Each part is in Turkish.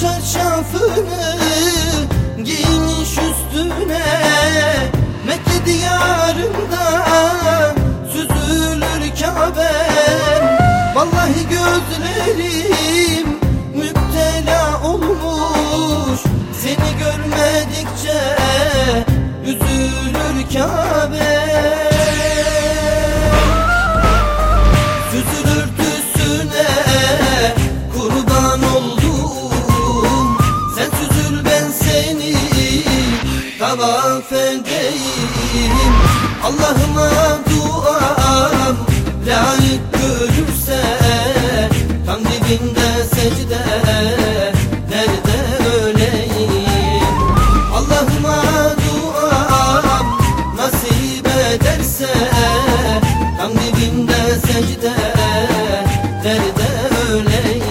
çarşafını giymiş üstüne. Mekke diyarında süzülür Kabe. Vallahi gözlerim müptela olmuş. Seni görmedikçe üzülür Kabe. Allah'ıma duam layık görürse Tam dibinde secde nerede öleyim? Allah'ıma duam nasip ederse Tam dibinde secde nerede öleyim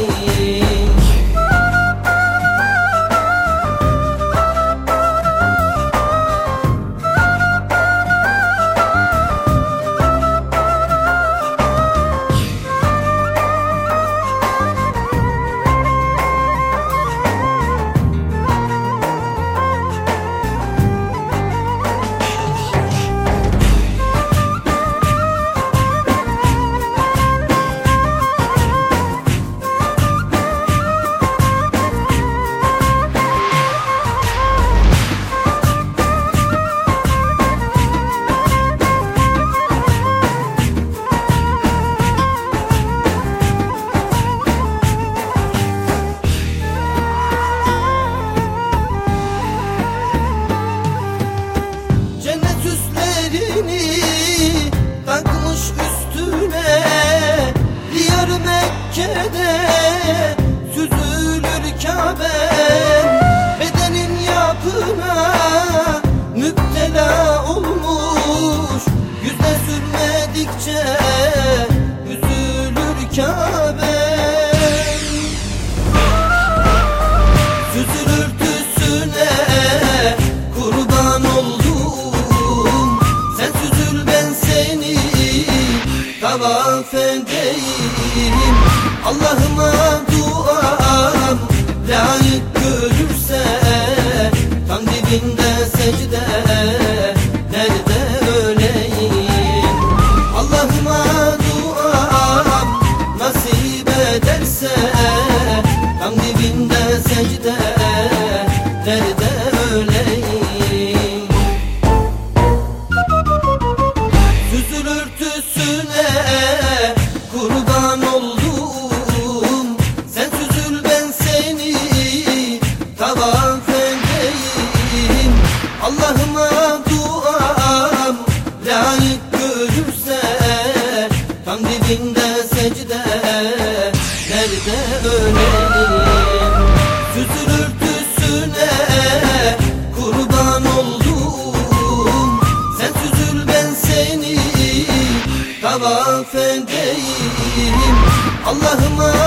Mekke'de süzülür Kabe Bedenin yapına müptela olmuş. Yüzde sürmedikçe üzülür Kabe. Tüsüne kurban oldum. Sen süzül ben seni tavaf edeyim Allah'ıma duam layık görürse Dibinde secde nerede öleyim? Süzülür tüsüne kurban oldum. Sen süzül ben seni tavaf edeyim. Allah'ıma